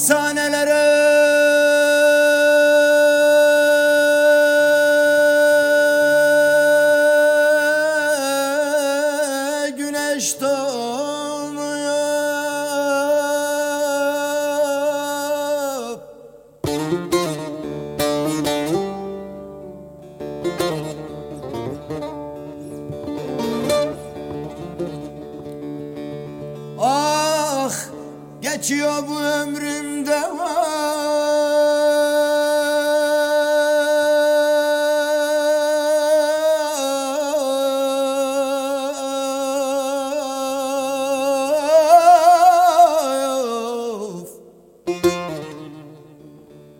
Hapishanelere geçiyor bu ömrümde.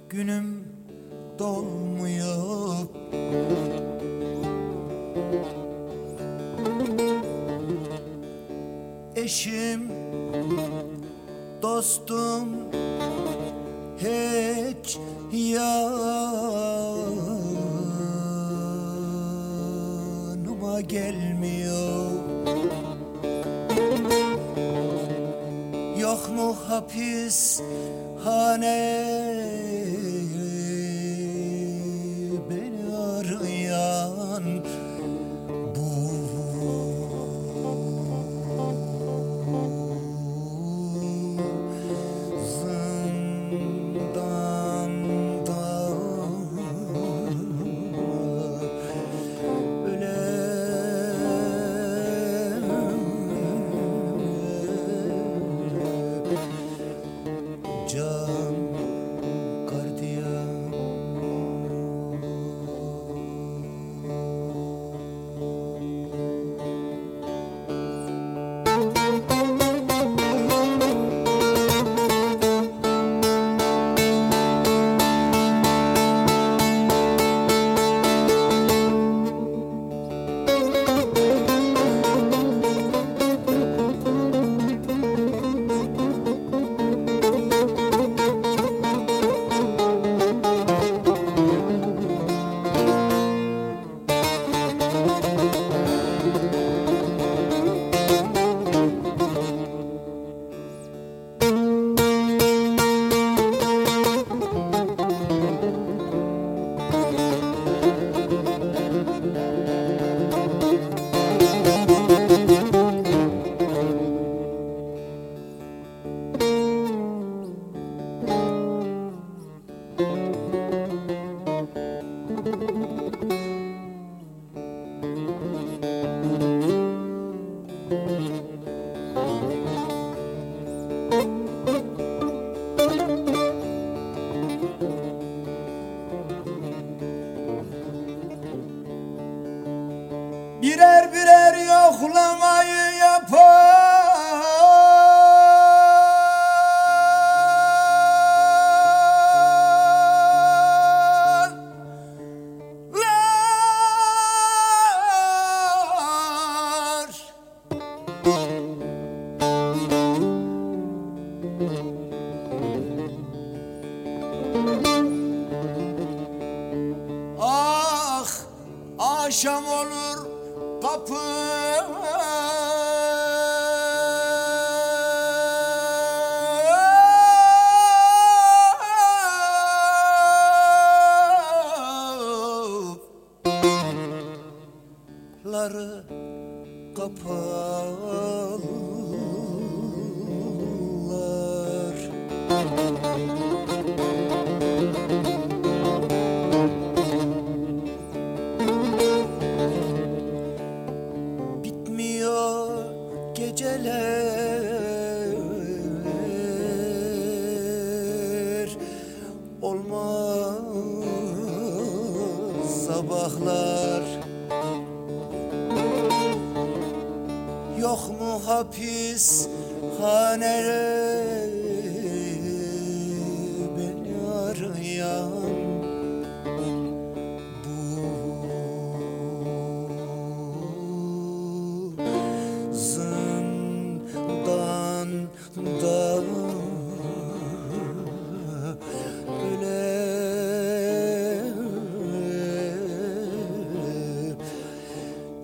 Günüm dolmuyor Eşim dostum hiç yanıma gelmiyor. Yok mu hapis Birer birer yoklamayı yaparlar Ah akşam olur kapalılar bitmiyor geceler sabahlar. Yok mu hapis haneler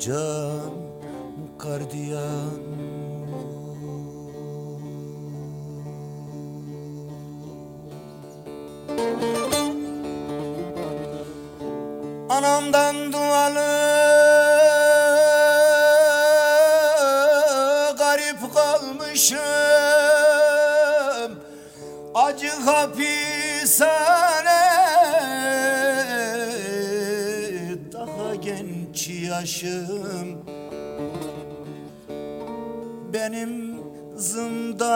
can gardiyan. Anamdan dualı garip kalmışım. Acı hapishane genç yaşım. Benim zindanlarda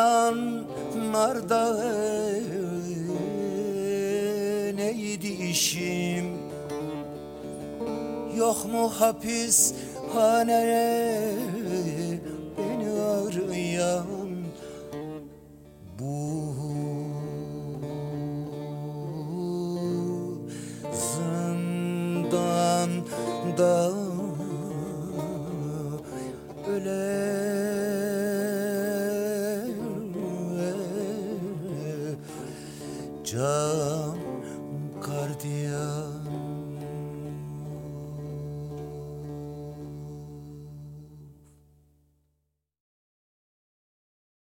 neydi işim? Yok mu hapis haneye beni arayan da öler. Can kardiyan